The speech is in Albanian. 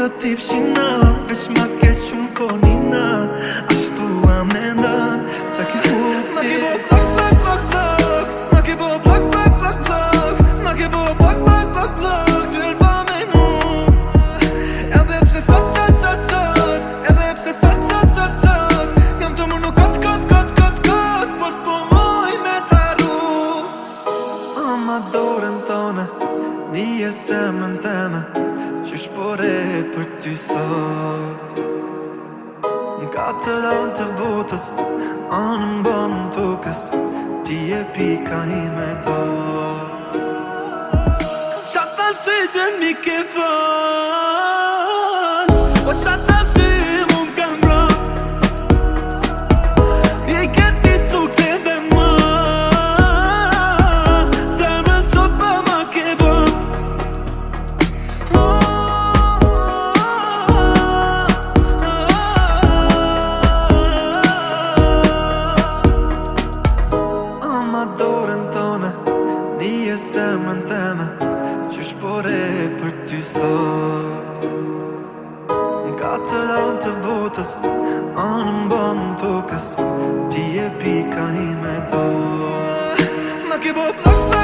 të ti fshina Vesh ma ke shumë konina A shtu a menda Qa ki hukti Ma ki bo thak, thak, thak, thak Ma ki bo plak, plak, plak, plak Ma ki bo plak, plak, plak, plak Dy el pa me sot, sot, sot, sot sot, sot, sot, sot të Po s'po moj me dorën se më se më në teme që shpore për ty sot Në ka të lanë të botës, anë në banë në tokës, ti e pika i me ta Qa të si që mi ke fanë, o qatë të që mi ke fanë se më në teme Që shpore për ty sot Në ka të lanë të botës Anë më banë në tokës Ti e pika i me to Më ke bo plakta